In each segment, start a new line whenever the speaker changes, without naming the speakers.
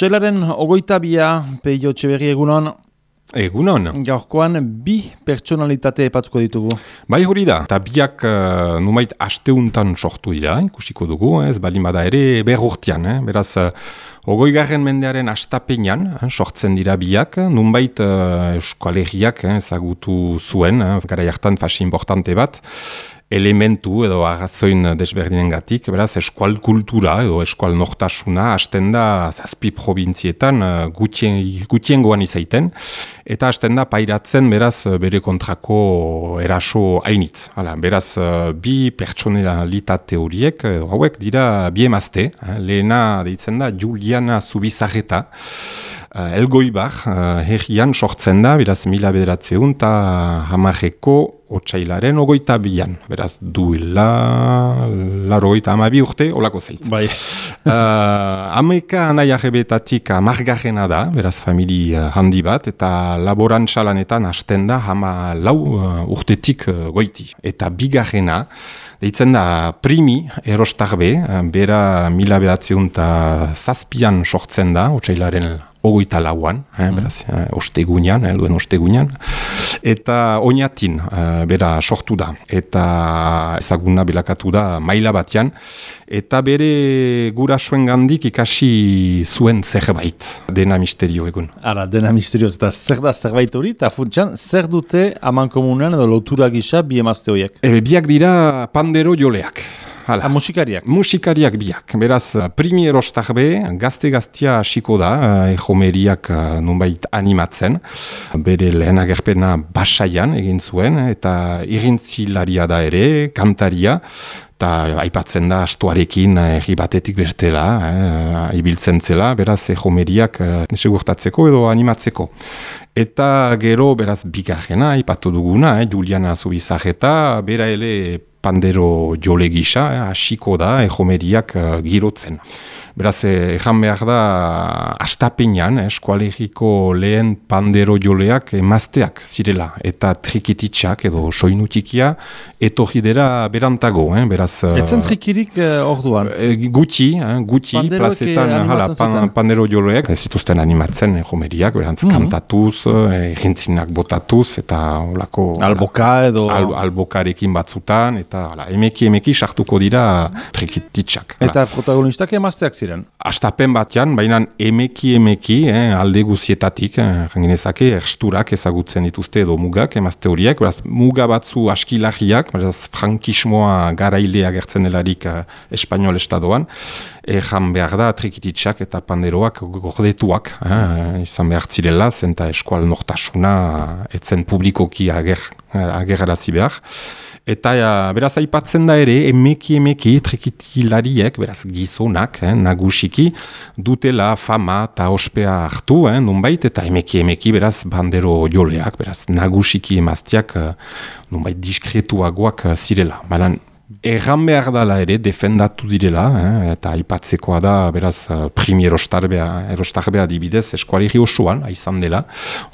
Otsailaren ogoita bia, peio txeberri egunon,
Egunon.
gaurkoan bi pertsonalitate epatuko ditugu.
Bai hori da, eta biak uh, numait asteuntan sortu dira, ikusiko dugu, ez bali bada ere berrurtian, eh? beraz, uh, ogoi garren mendearen astapenean, eh, sortzen dira biak, nunbait uh, euskalegiak eh, ezagutu zuen, eh, gara jartan fasi importante bat, elementu edo agazoin desberdinen gatik, beraz, eskual kultura edo eskual nortasuna hasten da zazpi provintzietan uh, gutien, gutien goan izaiten, eta hasten da pairatzen beraz bere kontrako eraso hainitz. Hala, beraz, uh, bi pertsonalitate horiek, edo hauek dira bi emazte, eh, lehena deitzen da Juliana Zubizarreta, Uh, Elgoibar, uh, herrian sortzen da, beraz mila bederatzeun eta hamarreko otxailaren ogoita bilan. Beraz duela, laro ogoita amabi urte, olako zaitz.
Bai.
uh, Ameka anai arrebetatik amargarrena da, beraz famili handi bat, eta laborantxalanetan hasten da hama lau uh, urtetik goiti. Eta bigarrena, Deitzen da primi erostarbe, bera mila bedatzeun eta zazpian sortzen da, otxailaren ogoita lauan, eh, beraz, eh, ostegunean, eh, duen ostegunean, eta oinatin eh, bera sortu da, eta ezaguna belakatu da maila batean, eta bere gurasoen gandik ikasi zuen zerbait, dena misterio egun.
Ara, dena misterioz, eta zer da zerbait hori, eta funtsan, zer dute aman komunean edo lotura gisa bi emazte horiek?
Ebe, biak dira pandero joleak. Hala.
A, musikariak.
Musikariak biak. Beraz, primi erostarbe, gazte-gaztia hasiko da, eh, ejomeriak eh, nunbait animatzen. Bere lehen agerpena basaian egin zuen, eta irintzilaria da ere, kantaria, eta aipatzen da astuarekin erri batetik bestela, eh, ibiltzen zela, beraz ejomeriak eh, segurtatzeko edo animatzeko. Eta gero, beraz, bigarrena, aipatu duguna, eh, Juliana Zubizarreta, bera ele pandero jole gisa, eh, hasiko da, ejomeriak eh, girotzen. Beraz, ezan behar da, astapenean, eh, eskualegiko lehen pandero joleak emazteak zirela, eta trikititxak edo soinutikia, etorri dera berantago, eh, beraz...
Etzen trikirik uh, orduan?
Gutxi, eh, gutxi,
Panderoek
plazetan, hala, pan, pandero joleak, zituzten animatzen, ejomeriak, berantz, kantatuz, eh, botatuz, eta olako...
Alboka edo...
Al, albokarekin batzutan, eta hala, emeki emeki sartuko dira trikititxak.
Eta protagonistak emazteak ziren.
Astapen batean, baina emeki emeki, eh, alde guzietatik, eh, janginezake, ersturak ezagutzen dituzte edo mugak, emazte horiek, beraz, muga batzu askilagiak, beraz, frankismoa garailea gertzen delarik eh, espanol estadoan, Ejan behar da, trikititxak eta panderoak gordetuak, eh, izan behar zirela, zenta eskual nortasuna etzen publikoki ager, agerarazi behar. Eta ja, beraz aipatzen da ere, emeki emeki trikitilariek, beraz gizonak, eh, nagusiki, dutela fama eta ospea hartu, eh, nunbait, eta emeki emeki, beraz, bandero joleak, beraz, nagusiki emaztiak, eh, nunbait, diskretuagoak eh, zirela. Baina, Erran behar dela ere, defendatu direla, eh, eta aipatzekoa da, beraz, eh, primi erostarbea, erostarbea dibidez, eskualiri osoan, izan dela,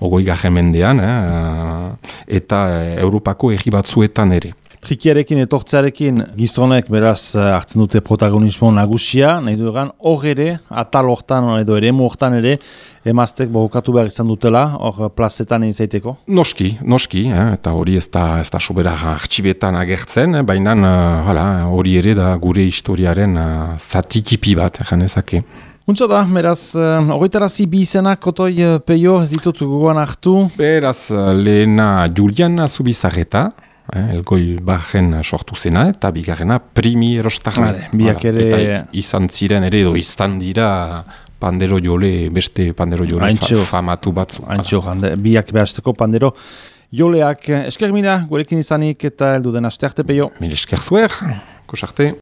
ogoi mendean, eh, eta eh, Europako erri batzuetan ere.
Trikiarekin etortzearekin gizonek beraz eh, hartzen dute protagonismo nagusia, nahi du egan, hor ere, atal hortan edo ere hortan ere, emaztek borokatu behar izan dutela, hor plazetan egin zaiteko.
Noski, noski, eh, eta hori ez da, ez da sobera artxibetan agertzen, eh, baina eh, hala, hori ere da gure historiaren uh, zatikipi bat, janezake.
Untsa da, beraz, uh, horretarazi bi izenak, kotoi uh, peio, ez ditut gogoan hartu,
Beraz, eh, lehena Juliana Zubizarreta, eh, elgoi bajen sortu zena, eta bigarrena primi erostarme.
Vale, biak ere-
Eta izan ziren ere, edo izan dira pandero jole, beste pandero jole
Haintxo.
fa, famatu batzu.
haintxo, hande, biak behazteko pandero, joleak, esker mira, gurekin izanik eta heldu den aste arte peio.
Mil esker zuer, kosarte.